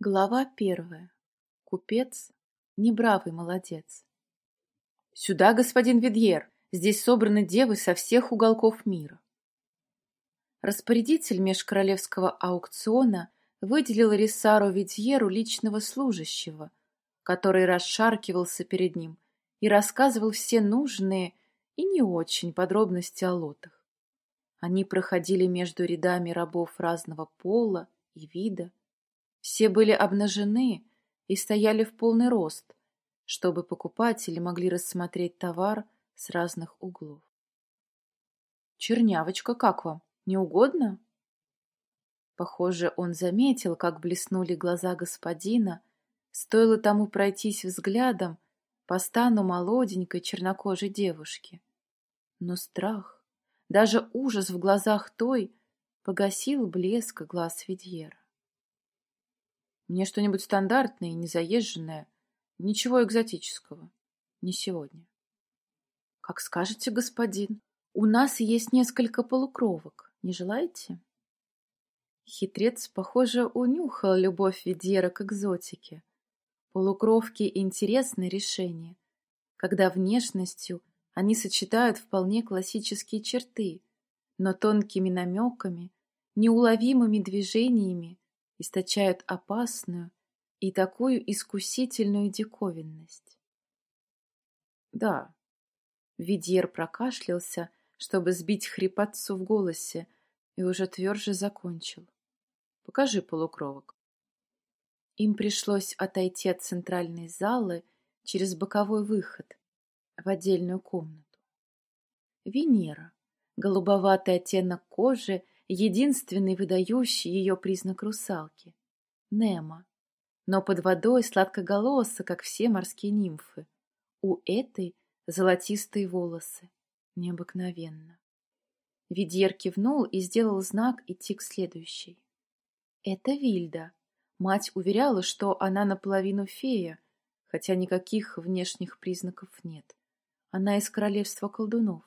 Глава первая. Купец, небравый молодец. Сюда, господин Видьер, здесь собраны девы со всех уголков мира. Распорядитель межкоролевского аукциона выделил Рисару Видьеру личного служащего, который расшаркивался перед ним и рассказывал все нужные и не очень подробности о лотах. Они проходили между рядами рабов разного пола и вида, все были обнажены и стояли в полный рост, чтобы покупатели могли рассмотреть товар с разных углов. «Чернявочка, как вам? Не угодно?» Похоже, он заметил, как блеснули глаза господина, стоило тому пройтись взглядом по стану молоденькой чернокожей девушки. Но страх, даже ужас в глазах той, погасил блеск глаз Видьера. Мне что-нибудь стандартное и незаезженное. Ничего экзотического. Не сегодня. Как скажете, господин. У нас есть несколько полукровок. Не желаете? Хитрец, похоже, унюхал любовь Ведьера к экзотике. Полукровки — интересное решение, когда внешностью они сочетают вполне классические черты, но тонкими намеками, неуловимыми движениями источают опасную и такую искусительную диковинность. Да, Видьер прокашлялся, чтобы сбить хрипотцу в голосе, и уже тверже закончил. Покажи полукровок. Им пришлось отойти от центральной залы через боковой выход в отдельную комнату. Венера, голубоватый оттенок кожи единственный выдающий ее признак русалки — Немо. Но под водой сладкоголоса, как все морские нимфы. У этой золотистые волосы. Необыкновенно. Видьер кивнул и сделал знак идти к следующей. Это Вильда. Мать уверяла, что она наполовину фея, хотя никаких внешних признаков нет. Она из королевства колдунов.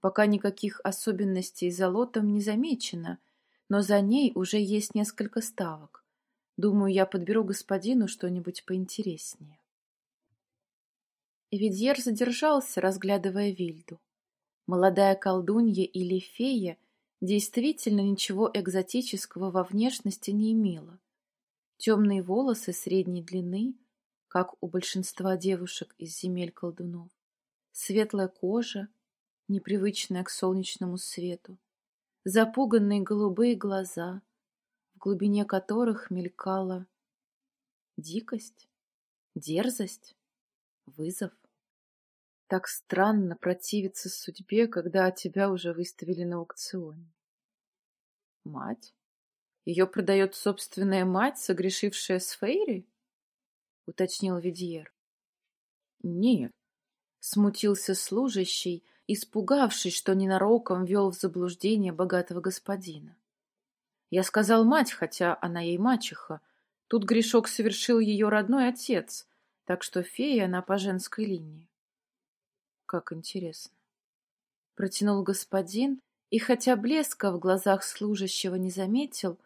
Пока никаких особенностей за лотом не замечено, но за ней уже есть несколько ставок. Думаю, я подберу господину что-нибудь поинтереснее. Эвидьер задержался, разглядывая Вильду. Молодая колдунья или фея действительно ничего экзотического во внешности не имела. Темные волосы средней длины, как у большинства девушек из земель колдунов, светлая кожа, непривычная к солнечному свету, запуганные голубые глаза, в глубине которых мелькала дикость, дерзость, вызов. Так странно противиться судьбе, когда тебя уже выставили на аукционе. Мать? Ее продает собственная мать, согрешившая с Фейри? Уточнил Видьер. Нет, смутился служащий, испугавшись, что ненароком вел в заблуждение богатого господина. Я сказал мать, хотя она ей мачеха. Тут грешок совершил ее родной отец, так что фея она по женской линии. Как интересно. Протянул господин, и хотя блеска в глазах служащего не заметил,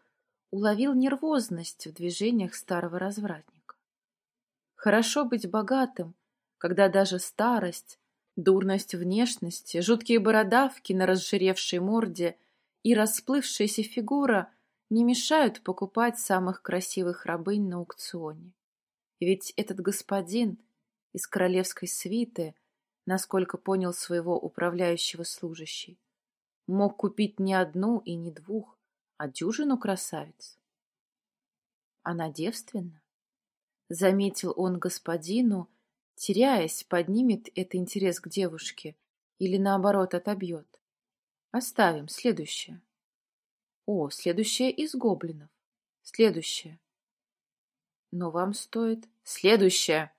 уловил нервозность в движениях старого развратника. Хорошо быть богатым, когда даже старость Дурность внешности, жуткие бородавки на разжиревшей морде и расплывшаяся фигура не мешают покупать самых красивых рабынь на аукционе. Ведь этот господин из королевской свиты, насколько понял своего управляющего служащий, мог купить не одну и не двух, а дюжину красавиц. Она девственна? Заметил он господину, теряясь, поднимет это интерес к девушке или, наоборот, отобьет. Оставим. Следующее. О, следующее из гоблинов. Следующее. Но вам стоит... Следующее!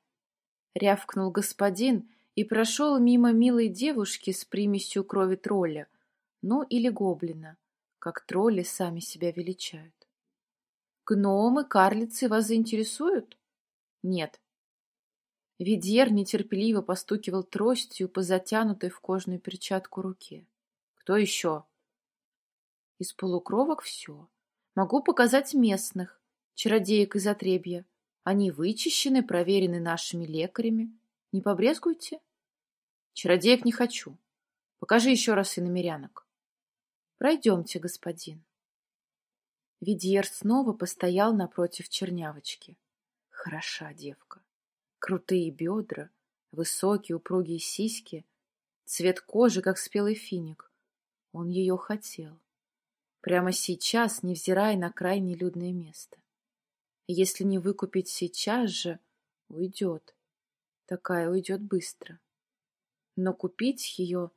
Рявкнул господин и прошел мимо милой девушки с примесью крови тролля, ну или гоблина, как тролли сами себя величают. Гномы, карлицы вас заинтересуют? Нет, Видьер нетерпеливо постукивал тростью по затянутой в кожную перчатку руке. «Кто еще?» «Из полукровок все. Могу показать местных. чародеек из отребья. Они вычищены, проверены нашими лекарями. Не побрезгуйте? Чародеек не хочу. Покажи еще раз и намерянок. Пройдемте, господин. Видьер снова постоял напротив чернявочки. Хороша девка. Крутые бедра, высокие упругие сиськи, цвет кожи, как спелый финик. Он ее хотел. Прямо сейчас, невзирая на крайне людное место. Если не выкупить сейчас же, уйдет. Такая уйдет быстро. Но купить ее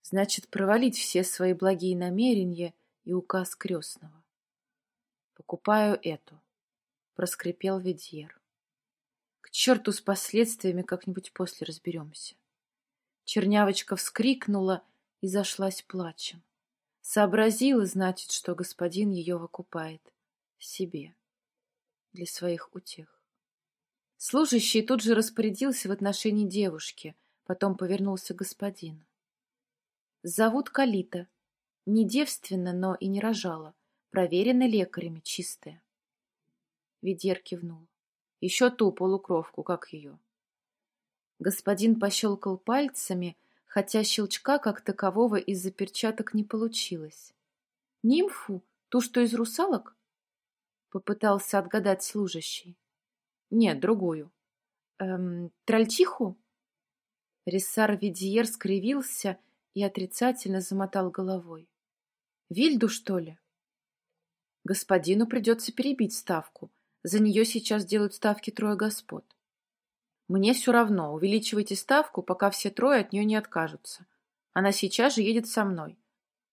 значит провалить все свои благие намерения и указ крестного. Покупаю эту, проскрипел Ведьер. К черту с последствиями как-нибудь после разберемся. Чернявочка вскрикнула и зашлась плачем. Сообразила, значит, что господин ее выкупает себе, для своих утех. Служащий тут же распорядился в отношении девушки, потом повернулся к господину. Зовут Калита. Не девственно, но и не рожала. Проверена лекарями, чистая. Ведер кивнул. Еще ту полукровку, как ее. Господин пощелкал пальцами, хотя щелчка как такового из-за перчаток не получилось. «Нимфу? Ту, что из русалок?» Попытался отгадать служащий. «Нет, другую». «Эм, трольчиху?» Рессар Видиер скривился и отрицательно замотал головой. «Вильду, что ли?» «Господину придется перебить ставку. За нее сейчас делают ставки трое господ. Мне все равно, увеличивайте ставку, пока все трое от нее не откажутся. Она сейчас же едет со мной.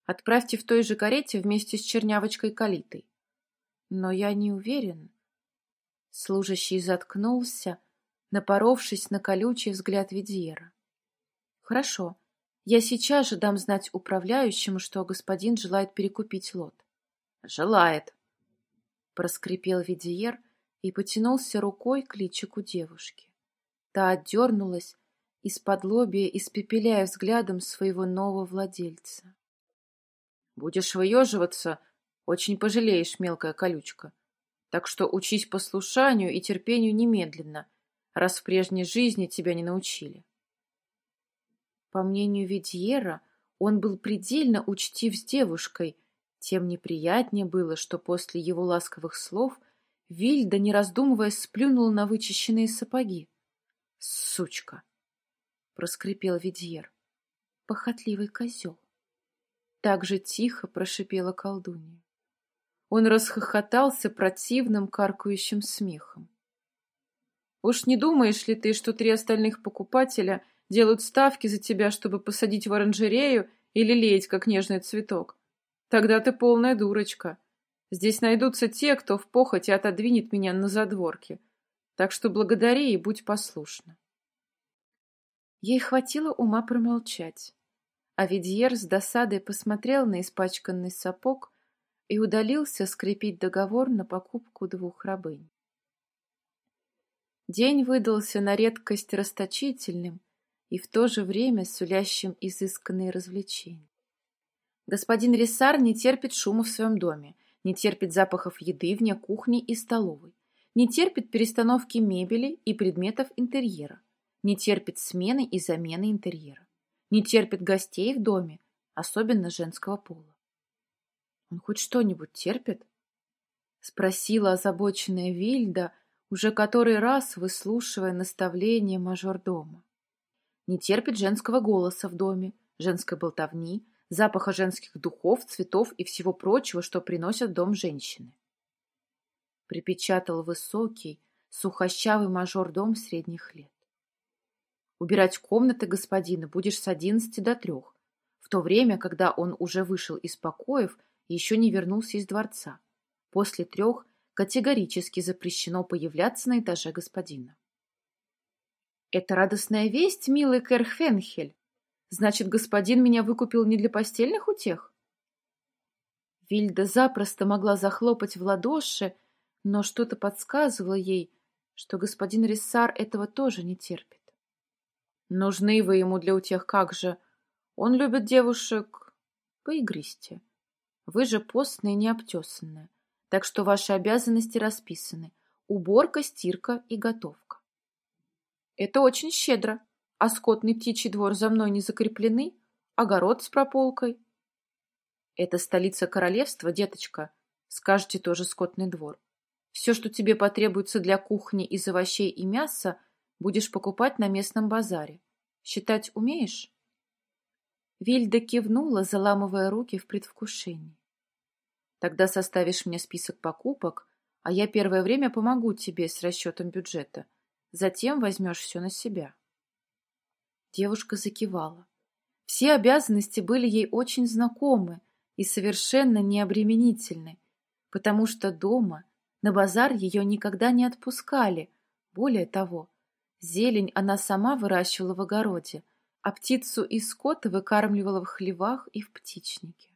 Отправьте в той же карете вместе с чернявочкой Калитой. Но я не уверен. Служащий заткнулся, напоровшись на колючий взгляд Видьера. Хорошо, я сейчас же дам знать управляющему, что господин желает перекупить лот. Желает, проскрипел Видьер и потянулся рукой к личику девушки. Та отдернулась, из-под лобья испепеляя взглядом своего нового владельца. «Будешь выеживаться, очень пожалеешь, мелкая колючка. Так что учись послушанию и терпению немедленно, раз в прежней жизни тебя не научили». По мнению Видьера, он был предельно учтив с девушкой, тем неприятнее было, что после его ласковых слов Вильда, не раздумывая, сплюнула на вычищенные сапоги. Сучка! проскрипел Видьер. Похотливый козел. Так же тихо прошипела колдунья. Он расхохотался противным каркающим смехом. Уж не думаешь ли ты, что три остальных покупателя делают ставки за тебя, чтобы посадить в оранжерею или леять, как нежный цветок? Тогда ты полная дурочка. Здесь найдутся те, кто в похоти отодвинет меня на задворке, так что благодари и будь послушна. Ей хватило ума промолчать, а Видьер с досадой посмотрел на испачканный сапог и удалился скрепить договор на покупку двух рабынь. День выдался на редкость расточительным и в то же время сулящим изысканные развлечения. Господин Рисар не терпит шума в своем доме, не терпит запахов еды вне кухни и столовой не терпит перестановки мебели и предметов интерьера, не терпит смены и замены интерьера, не терпит гостей в доме, особенно женского пола. Он хоть что-нибудь терпит? Спросила озабоченная Вильда, уже который раз выслушивая наставление мажордома. Не терпит женского голоса в доме, женской болтовни, запаха женских духов, цветов и всего прочего, что приносят дом женщины припечатал высокий, сухощавый мажор-дом средних лет. Убирать комнаты господина будешь с одиннадцати до трех, в то время, когда он уже вышел из покоев и еще не вернулся из дворца. После трех категорически запрещено появляться на этаже господина. «Это радостная весть, милый Кэр Хвенхель. Значит, господин меня выкупил не для постельных утех?» Вильда запросто могла захлопать в ладоши, но что-то подсказывало ей, что господин Рессар этого тоже не терпит. Нужны вы ему для утех как же? Он любит девушек поигристе. Вы же постная и необтесанная. так что ваши обязанности расписаны. Уборка, стирка и готовка. Это очень щедро. А скотный птичий двор за мной не закреплены? Огород с прополкой? Это столица королевства, деточка. Скажете тоже скотный двор. Все, что тебе потребуется для кухни из овощей и мяса, будешь покупать на местном базаре. Считать умеешь? Вильда кивнула, заламывая руки в предвкушении. Тогда составишь мне список покупок, а я первое время помогу тебе с расчетом бюджета. Затем возьмешь все на себя. Девушка закивала. Все обязанности были ей очень знакомы и совершенно необременительны, потому что дома, на базар ее никогда не отпускали. Более того, зелень она сама выращивала в огороде, а птицу и скот выкармливала в хлевах и в птичнике.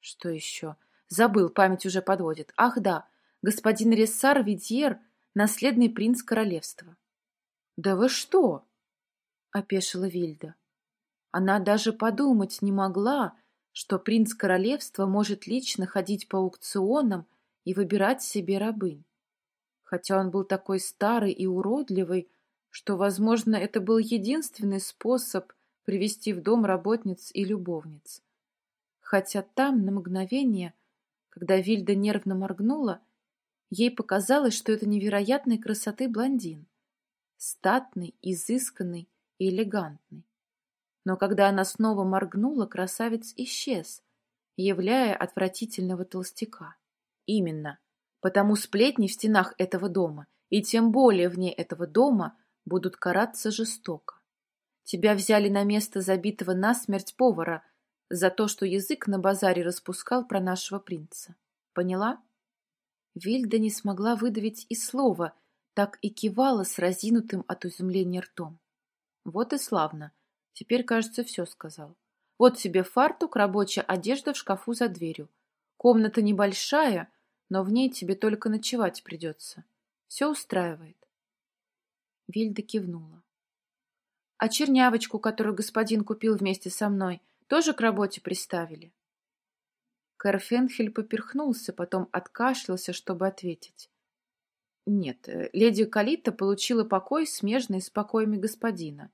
Что еще? Забыл, память уже подводит. Ах да, господин Рессар Видьер — наследный принц королевства. — Да вы что? — опешила Вильда. Она даже подумать не могла, что принц королевства может лично ходить по аукционам и выбирать себе рабынь. Хотя он был такой старый и уродливый, что, возможно, это был единственный способ привести в дом работниц и любовниц. Хотя там, на мгновение, когда Вильда нервно моргнула, ей показалось, что это невероятной красоты блондин. Статный, изысканный и элегантный. Но когда она снова моргнула, красавец исчез, являя отвратительного толстяка. Именно, потому сплетни в стенах этого дома, и тем более вне этого дома, будут караться жестоко. Тебя взяли на место забитого насмерть повара за то, что язык на базаре распускал про нашего принца. Поняла? Вильда не смогла выдавить и слова, так и кивала с разинутым от изумления ртом. Вот и славно. Теперь, кажется, все сказал. Вот тебе фартук, рабочая одежда в шкафу за дверью. Комната небольшая, но в ней тебе только ночевать придется. Все устраивает. Вильда кивнула. А чернявочку, которую господин купил вместе со мной, тоже к работе приставили? Карфенхель поперхнулся, потом откашлялся, чтобы ответить. Нет, э, леди Калита получила покой, смежный с покоями господина.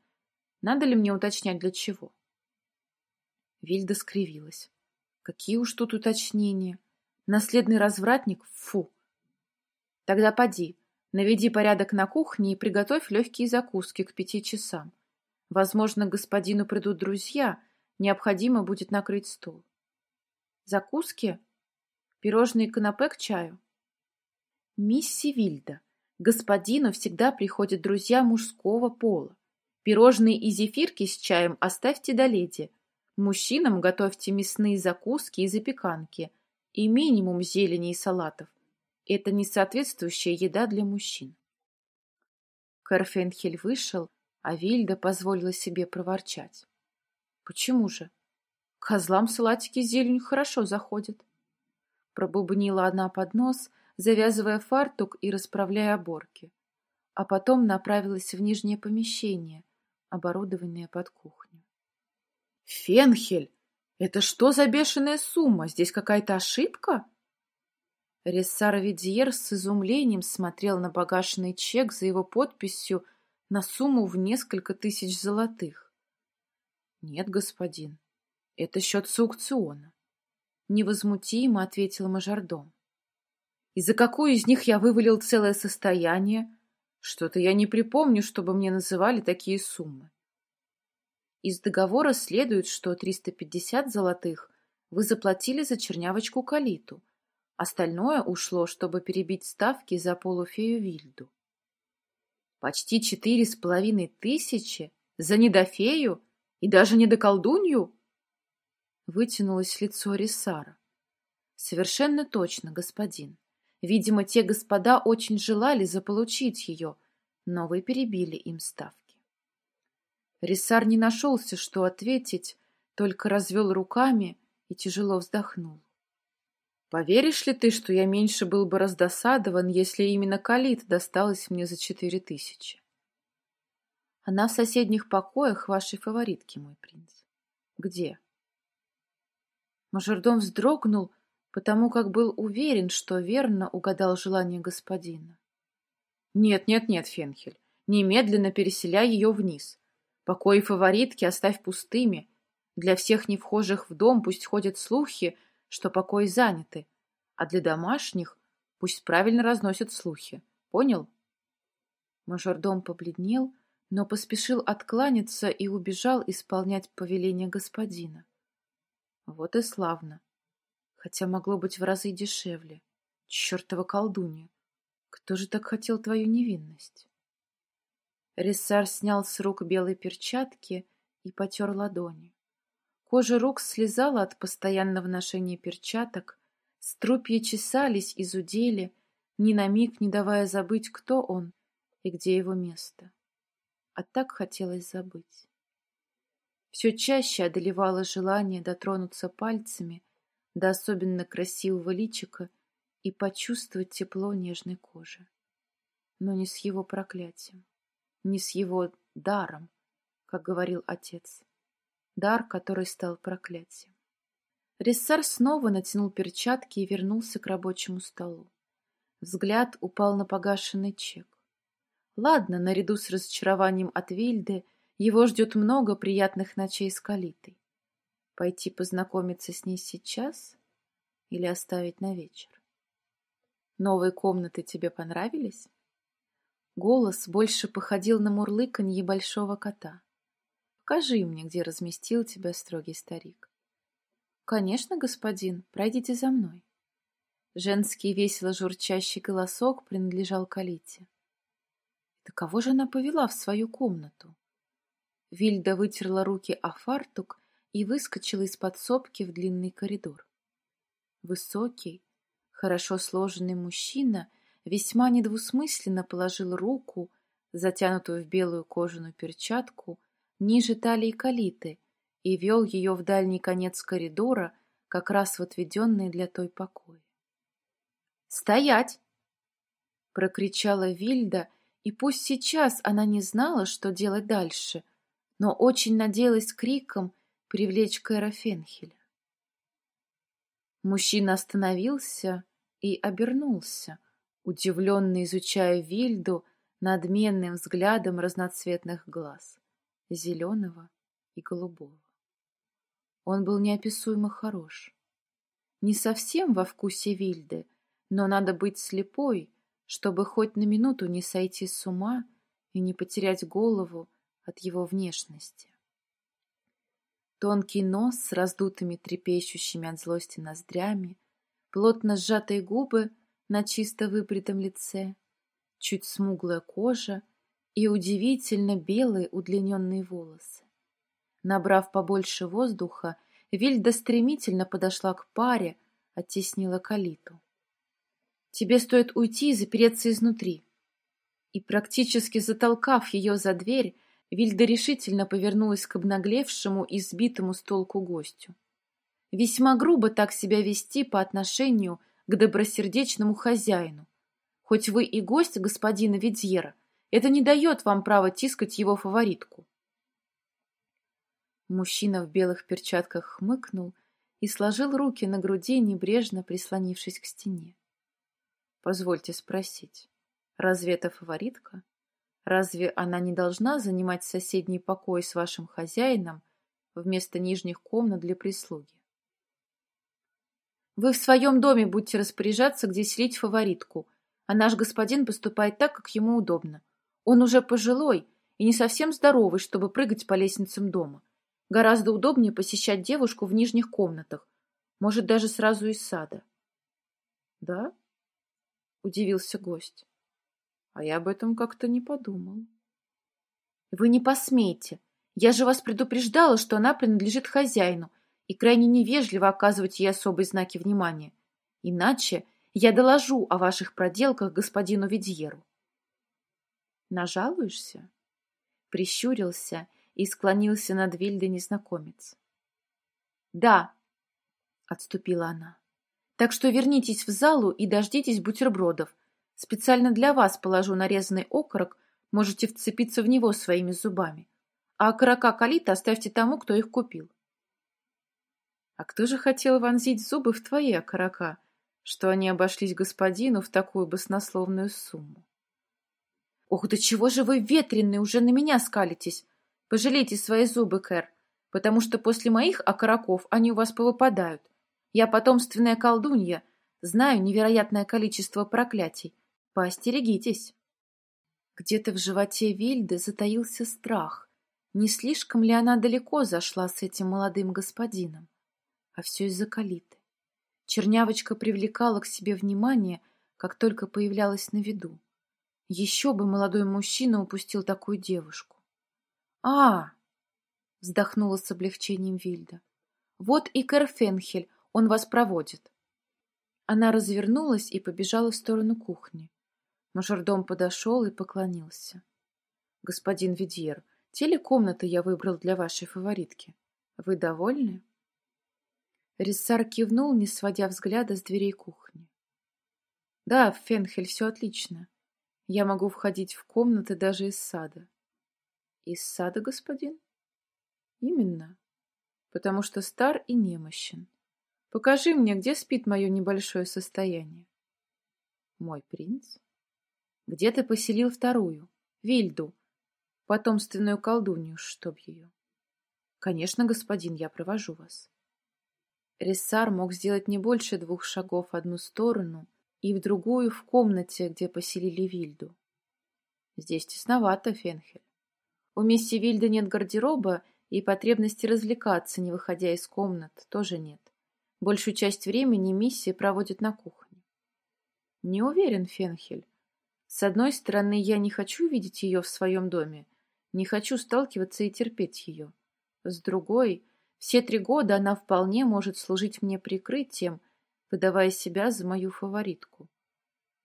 Надо ли мне уточнять, для чего? Вильда скривилась. Какие уж тут уточнения. Наследный развратник? Фу! Тогда поди, наведи порядок на кухне и приготовь легкие закуски к пяти часам. Возможно, господину придут друзья, необходимо будет накрыть стол. Закуски? Пирожные канапе к чаю? Мисси Вильда, господину всегда приходят друзья мужского пола. Пирожные и зефирки с чаем оставьте до леди. Мужчинам готовьте мясные закуски и запеканки – и минимум зелени и салатов. Это несоответствующая еда для мужчин. Карфенхель вышел, а Вильда позволила себе проворчать. Почему же? Козлам салатики с зеленью хорошо заходят. Пробубнила она под нос, завязывая фартук и расправляя оборки. А потом направилась в нижнее помещение, оборудованное под кухню. «Фенхель!» Это что за бешеная сумма? Здесь какая-то ошибка? Рессар Видьер с изумлением смотрел на погашенный чек за его подписью на сумму в несколько тысяч золотых. Нет, господин, это счет с аукциона. Невозмутимо ответил мажордом. И за какую из них я вывалил целое состояние? Что-то я не припомню, чтобы мне называли такие суммы. Из договора следует, что 350 золотых вы заплатили за чернявочку Калиту. Остальное ушло, чтобы перебить ставки за полуфею Вильду. Почти четыре с половиной тысячи? За недофею? И даже не до колдунью? Вытянулось лицо Рисара. Совершенно точно, господин. Видимо, те господа очень желали заполучить ее, но вы перебили им ставки. Рисар не нашелся, что ответить, только развел руками и тяжело вздохнул. Поверишь ли ты, что я меньше был бы раздосадован, если именно Калит досталась мне за четыре тысячи? Она в соседних покоях вашей фаворитки, мой принц. Где? Мажордом вздрогнул, потому как был уверен, что верно угадал желание господина. «Нет, нет, нет, Фенхель, немедленно переселяй ее вниз. Покои фаворитки оставь пустыми. Для всех невхожих в дом пусть ходят слухи, что покои заняты, а для домашних пусть правильно разносят слухи. Понял?» Мажордом побледнел, но поспешил откланяться и убежал исполнять повеление господина. Вот и славно. Хотя могло быть в разы дешевле. Чертова колдунья! Кто же так хотел твою невинность? Рессар снял с рук белые перчатки и потер ладони. Кожа рук слезала от постоянного ношения перчаток, струпья чесались и зудели, ни на миг не давая забыть, кто он и где его место а так хотелось забыть. Все чаще одолевало желание дотронуться пальцами до особенно красивого личика и почувствовать тепло нежной кожи. Но не с его проклятием, не с его даром, как говорил отец. Дар, который стал проклятием. Рессар снова натянул перчатки и вернулся к рабочему столу. Взгляд упал на погашенный чек. Ладно, наряду с разочарованием от Вильды его ждет много приятных ночей с Калитой. Пойти познакомиться с ней сейчас или оставить на вечер? Новые комнаты тебе понравились? Голос больше походил на мурлыканье большого кота. Покажи мне, где разместил тебя строгий старик. Конечно, господин, пройдите за мной. Женский весело журчащий голосок принадлежал Калите. Да кого же она повела в свою комнату? Вильда вытерла руки о фартук и выскочила из подсобки в длинный коридор. Высокий, хорошо сложенный мужчина весьма недвусмысленно положил руку, затянутую в белую кожаную перчатку, ниже талии калиты и вел ее в дальний конец коридора, как раз в отведенный для той покой. «Стоять!» — прокричала Вильда — и пусть сейчас она не знала, что делать дальше, но очень надеялась криком привлечь Кэра Фенхеля. Мужчина остановился и обернулся, удивленно изучая Вильду надменным взглядом разноцветных глаз, зеленого и голубого. Он был неописуемо хорош. Не совсем во вкусе Вильды, но надо быть слепой, чтобы хоть на минуту не сойти с ума и не потерять голову от его внешности. Тонкий нос с раздутыми трепещущими от злости ноздрями, плотно сжатые губы на чисто выбритом лице, чуть смуглая кожа и удивительно белые удлиненные волосы. Набрав побольше воздуха, Вильда стремительно подошла к паре, оттеснила калиту. Тебе стоит уйти и запереться изнутри. И практически затолкав ее за дверь, Вильда решительно повернулась к обнаглевшему и сбитому с толку гостю. Весьма грубо так себя вести по отношению к добросердечному хозяину. Хоть вы и гость господина Видьера, это не дает вам права тискать его фаворитку. Мужчина в белых перчатках хмыкнул и сложил руки на груди, небрежно прислонившись к стене. Позвольте спросить, разве это фаворитка? Разве она не должна занимать соседний покой с вашим хозяином вместо нижних комнат для прислуги? Вы в своем доме будете распоряжаться, где селить фаворитку, а наш господин поступает так, как ему удобно. Он уже пожилой и не совсем здоровый, чтобы прыгать по лестницам дома. Гораздо удобнее посещать девушку в нижних комнатах, может, даже сразу из сада. Да? — удивился гость. А я об этом как-то не подумал. Вы не посмеете. Я же вас предупреждала, что она принадлежит хозяину, и крайне невежливо оказывать ей особые знаки внимания. Иначе я доложу о ваших проделках господину Видьеру. Нажалуешься? Прищурился и склонился над Вильдой незнакомец. Да, отступила она. Так что вернитесь в залу и дождитесь бутербродов. Специально для вас положу нарезанный окорок, можете вцепиться в него своими зубами. А окорока калита оставьте тому, кто их купил. А кто же хотел вонзить зубы в твои окорока, что они обошлись господину в такую баснословную сумму? Ох, да чего же вы ветреные уже на меня скалитесь? Пожалейте свои зубы, Кэр, потому что после моих окороков они у вас повыпадают. Я потомственная колдунья, знаю невероятное количество проклятий. Поостерегитесь. Где-то в животе Вильды затаился страх. Не слишком ли она далеко зашла с этим молодым господином? А все из-за калиты. Чернявочка привлекала к себе внимание, как только появлялась на виду. Еще бы молодой мужчина упустил такую девушку. «А!» — вздохнула с облегчением Вильда. «Вот и Керфенхель, он вас проводит». Она развернулась и побежала в сторону кухни. Мажордом подошел и поклонился. «Господин Видьер, те ли комнаты я выбрал для вашей фаворитки? Вы довольны?» Рессар кивнул, не сводя взгляда с дверей кухни. «Да, Фенхель, все отлично. Я могу входить в комнаты даже из сада». «Из сада, господин?» «Именно. Потому что стар и немощен. Покажи мне, где спит мое небольшое состояние». «Мой принц?» «Где ты поселил вторую, Вильду, потомственную колдунью, чтоб ее?» «Конечно, господин, я провожу вас». Рессар мог сделать не больше двух шагов в одну сторону и в другую в комнате, где поселили Вильду. Здесь тесновато, Фенхель. У мисси Вильды нет гардероба, и потребности развлекаться, не выходя из комнат, тоже нет. Большую часть времени миссия проводит на кухне. Не уверен, Фенхель. С одной стороны, я не хочу видеть ее в своем доме, не хочу сталкиваться и терпеть ее. С другой, все три года она вполне может служить мне прикрытием, выдавая себя за мою фаворитку.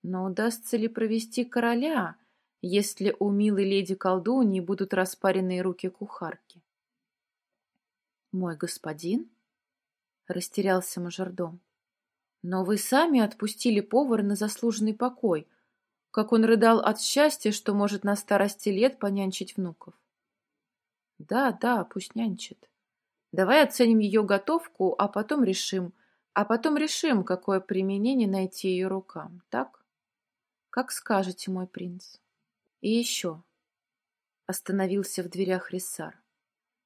Но удастся ли провести короля, если у милой леди-колдуньи будут распаренные руки кухарки? «Мой господин?» — растерялся мажордом. «Но вы сами отпустили повара на заслуженный покой, как он рыдал от счастья, что может на старости лет понянчить внуков». «Да, да, пусть нянчит. Давай оценим ее готовку, а потом решим, а потом решим, какое применение найти ее рукам, так? Как скажете, мой принц. И еще. Остановился в дверях Рисар.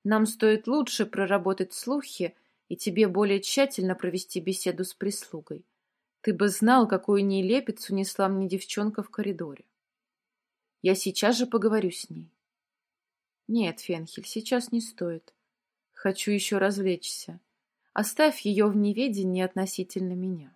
Нам стоит лучше проработать слухи и тебе более тщательно провести беседу с прислугой. Ты бы знал, какую нелепицу несла мне девчонка в коридоре. Я сейчас же поговорю с ней. Нет, Фенхель, сейчас не стоит. Хочу еще развлечься. Оставь ее в неведении относительно меня.